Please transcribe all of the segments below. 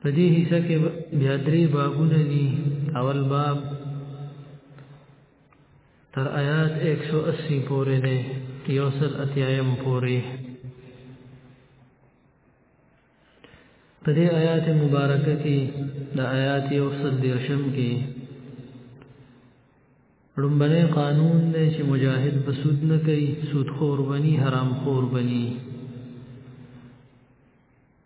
په دې حصہ کې بیا درې بابونه دي اول باب تر آیات 180 پورې دی یوصل اتیایم پورې په دې آیات مبارکه کې د آیات یوصل دیرشم کې لومبنه قانون دی چې مجاهد په سود نه کوي سود خور بني حرام خور بني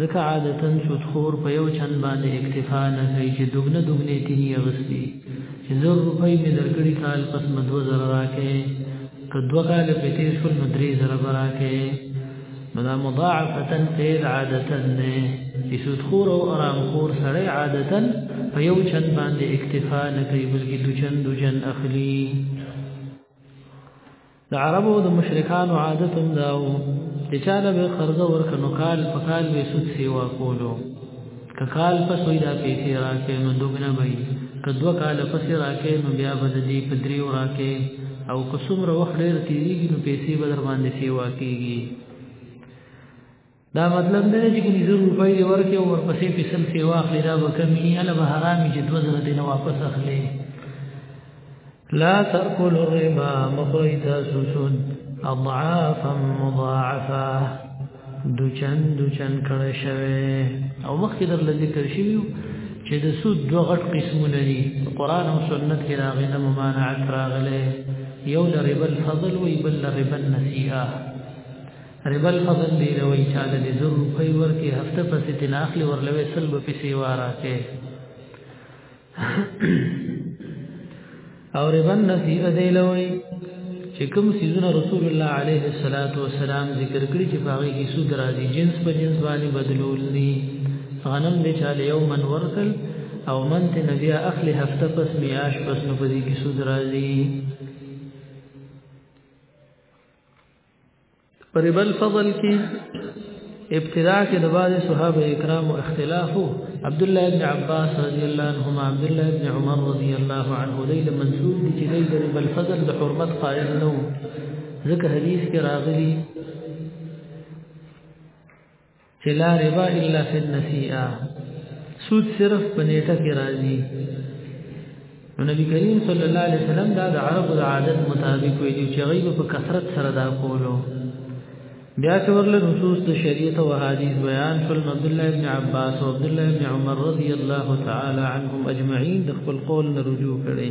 ځکه عادتاً سود خور په یو چند باندې اکتفا نه کوي چې دوګنه دوګنې تیني اغستي چې زر روپۍ مې درکړي کال پس مه دوه زره راکې که دوه کاله پې تیر شول نو درې زره به راکې نو دا مضاعفتاً قید عادتاً دی چې سود خور او ارام خور سړی عادتاً په یو چند باندې اکتفا نه کوي بلکې دوچن دوچن اخلي د عربو د مشرکانو عادت هم دا و چې چاله به قرضه ورکړ نو کال په کال به سود سیوا کولو که کال پس وي دا پیسې راکې نو دوګنه به که دوه کال پس راکې نو بیا به د دې په دریو راکې او که څومره وخت ډېر تېرېږي نو پیسې به در باندې سیوا کېږي دا مطلب نه چې کله زر روپۍ دی ورکې او ورپسې په سل کې واخلې دا به کمی اله به حرام چې دوه زره دی نه واپس اخلي لا تاكل الربا مخرج سوسن اضعافا مضاعفا دوچن دوچن کړه شوی او مخکې در ذکر شوی چې د سود دوه غټ قسمونه دي قران او سنت کې راغلي د ممانعت راغلي یو د ربا الفضل وی بل ربا النسیئه ربا الفضل دی روي چاله دې زر روپۍ ورکې هفته پسې تن اخلي ورلوي سل به پسې وارا کې او ربا نصیحه دی لوي چې کوم سيزونه رسول الله عليه الصلاه والسلام ذکر کړی چې باغی کې سود راځي جنس په جنس باندې بدلول دي غنم دې چاله یو من ورکل او من ته نبي اخلي هفته پس میاش پس نو په دې کې سود راځي پر بل فضل کې ابتدا کې د بعض صحابه کرام اختلاف عبد الله بن عباس رضی الله عنهما عبد الله بن عمر رضی الله عنه لیل منسوب دي چې لیل د بل فضل د حرمت قائل نو ذکر حدیث کې راغلي چې لا ربا الا فی النسیئه سود صرف په نیټه کې راځي نو نبی کریم صلی الله علیه وسلم دا د عربو د عادت مطابق ویلي چې غیب په کثرت سره دا کولو بیا چې ورله نصوص د شریعت او حدیث بیان شول عبد الله ابن عباس او عبد الله ابن عمر رضی الله تعالی عنهم اجمعین د خپل قول نه رجوع کړي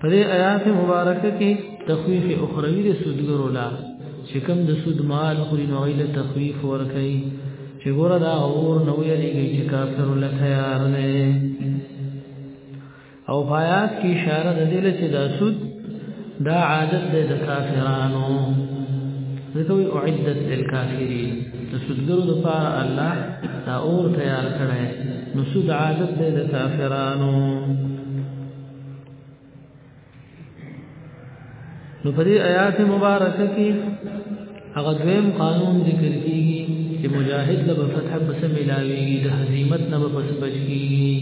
په دې آیات مبارکه کې تخویف اخروی د سودګرو لا چې کوم د سود مال خوري نو غیله تخویف ورکړي چې ګوره دا اور نو یریږي چې کافر له تیار نه او آیات کې اشاره د دې چې دا سود دا عادت ده د کافرانو ځکه وی اعدت للکافرین د سودګرو لپاره الله دا اور تیار کړی نو سود عادت ده د کافرانو نو په دې آیات مبارکه کې هغه دویم قانون ذکر کیږي چې مجاهد له فتح بس ملاوي د هزیمت نه بس بچ کیږي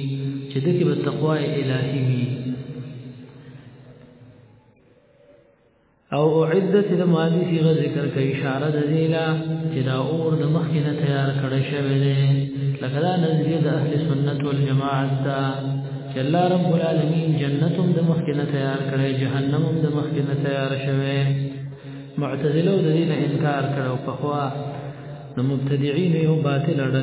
چې د کې بس تقوا الهي وي او عدت د ماضی صيغه ذکر کوي اشاره د دیلا چې دا اور د مخکې نه تیار کړی شوی دی لکه دا نظریه د اهل سنت والجماعت دا چې الله رب العالمین جنت هم د مخکې نه تیار کړی جهنم هم د مخکې نه تیار شوی معتزله د دې نه انکار کړو په خوا د مبتدعين یو باطل اړه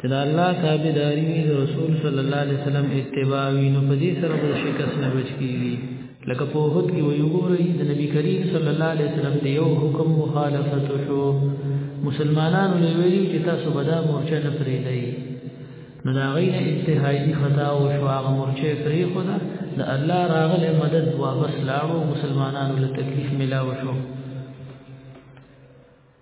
چې دا الله تابعداري وي د رسول صلی الله علیه وسلم اتباع وي نو په دې سره به شکست نه بچ کیږي لکه په هوت کې وي وګورئ د نبی کریم صلی الله علیه وسلم دی یو حکم مخالفت شو مسلمانانو له ویلي چې تاسو به دا مورچه نه پرېږدئ نو دا غي نه انتهایی خطا او شو هغه مورچه پرې خدا د الله راغله مدد واپس لاړو مسلمانانو له تکلیف ملاو شو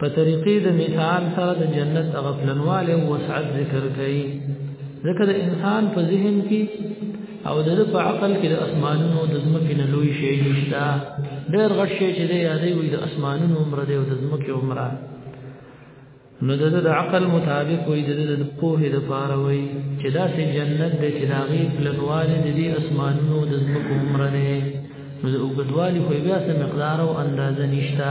په طریقې د مثال سره د جنت هغه پلنواله او وسعت ذکر کړي ځکه د انسان په ذهن کې او د په عقل کې د اسمانونو د ځمکې نه لوی شي نشته ډېر غټ شي چې د یادې وي د اسمانونو عمر دی او د ځمکې عمر نو د د عقل مطابق وي د د پوه د پاره وي چې دا سي جنت د چراغي پلنواله د دې اسمانونو د ځمکې عمر نه نو د اوګدوالي خو بیا څه مقدار او اندازه نشته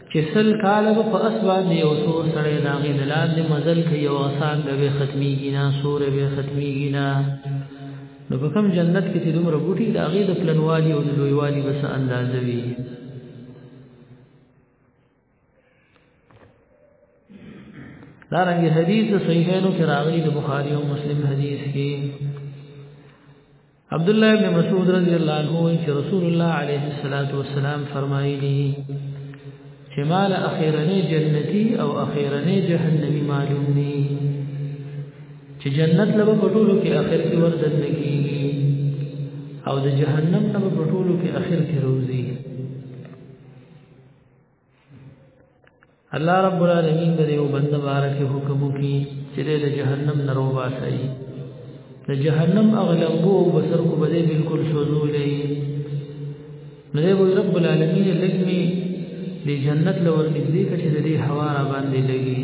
چې سل کال به په اسباب دی او سور سره دا غي دلال دی مزل کوي او آسان به ختميږي نه سور به ختميږي نه نو په کوم جنت کې چې دومره بوټي دا غي د پلنوالي او د لویوالي بس اندازه وي دا رنګ حدیث صحیحینو کې راغلي د بخاری او مسلم حدیث کې عبد الله ابن مسعود رضی الله عنه وی چې رسول الله علیه الصلاۃ والسلام فرمایلی چې مال اخیرنی جنتی او اخیرنی جهنمی معلوم دی چې جنت لبه پټولو کې اخر کې وردن کیږي او د جهنم لبه پټولو کې اخر کې روزي الله رب العالمین د یو بند مبارک حکم کی چې د جهنم نرو باسي د جهنم اغلبو بسر کو بده بالکل سوزولې نو دی رب العالمین لګمي د جنت لور نږدې کړي د دې هوا را باندې لګي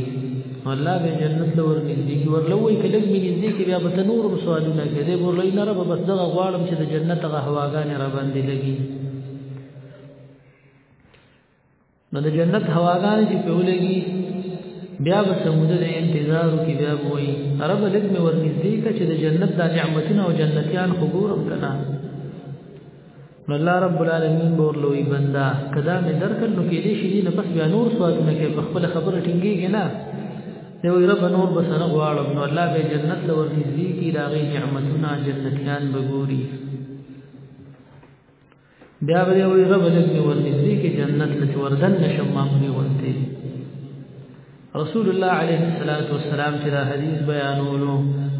الله به جنت لور نږدې کی ورلوي کله مې نږدې کې بیا به نور سوالونه کوي دی ورلوي نه رب بس دغه غواړم چې د جنت غ هواګانې را باندې لګي نو د جنت هواګان چې په ولګي بیا به سموده د انتظار کې بیا وای عرب لګ مې ورنږدې ک چې د جنت د نعمتونو او جنتیان خبرم کنا نو الله رب العالمین بور لوی بندا کدا مې درکل نو کې دې شې نه پس بیا نور سوالونه کې په خپل خبره ټینګېږي نه دی وی رب نور بس نه غواړم نو الله به جنت له ورنږدې کی راغی نعمتونه جنتیان به ګوري بیا به وی رب لګ می ورنږدې کې جنت لچ وردن نشم ما پرې ورته رسول الله عليه الصلاه والسلام چې دا حدیث بیانولو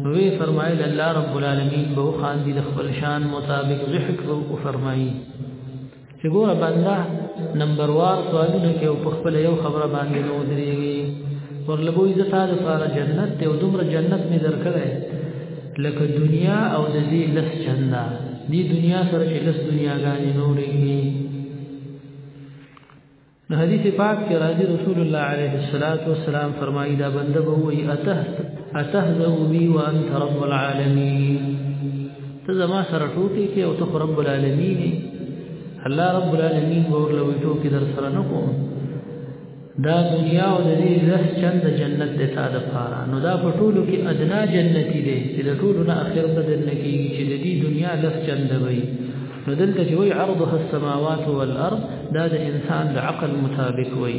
وی فرمایل الله رب العالمین به خان دي خپل شان مطابق ضحک او فرمایي چې ګوره بنده نمبر وار سوالونه کې او په خپل یو خبره باندې نو درېږي ورلګوي زه ساده ساده جنت ته او دومره جنت می درکړی لکه دنیا او د دې لس چنده دې دنیا سره چې لس دنیاګانې نورې دي نو حدیث پاک کې راځي رسول الله عليه الصلاة والسلام فرمایي دا بنده به وي اته اتهزو بي وانت رب العالمين ته زما سره ټوکی کې او ته رب العالمین الله رب العالمین ورلوي ټوکی در سره نکوم دا دنیا او د دې لس چند جنت د تا د پاره نو دا په ټولو کې ادنا جنتی دی چې د ټولو نه اخر په دنه کې چې د دې دنیا لس چند وي نو دلته چې وي عرضها السماوات والارض دا د انسان د عقل مطابق وي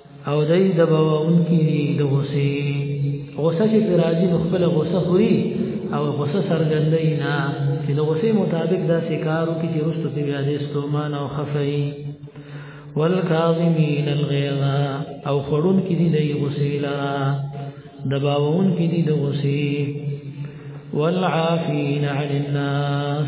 او دای د باون کې دي د غوسه غوسه چې راځي نو خپل غوسه خوري او غوسه سرګندې نه چې د غوسه مطابق دا سکارو کې چې رستو کې بیا دې ستومان او خفي والکاظمین الغیظ او خړون کې دي د غوسه لرا د باون کې دي د غوسه والعافین عن الناس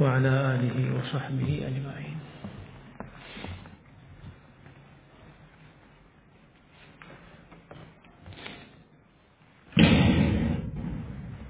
وعلى آله وصحبه أجمعين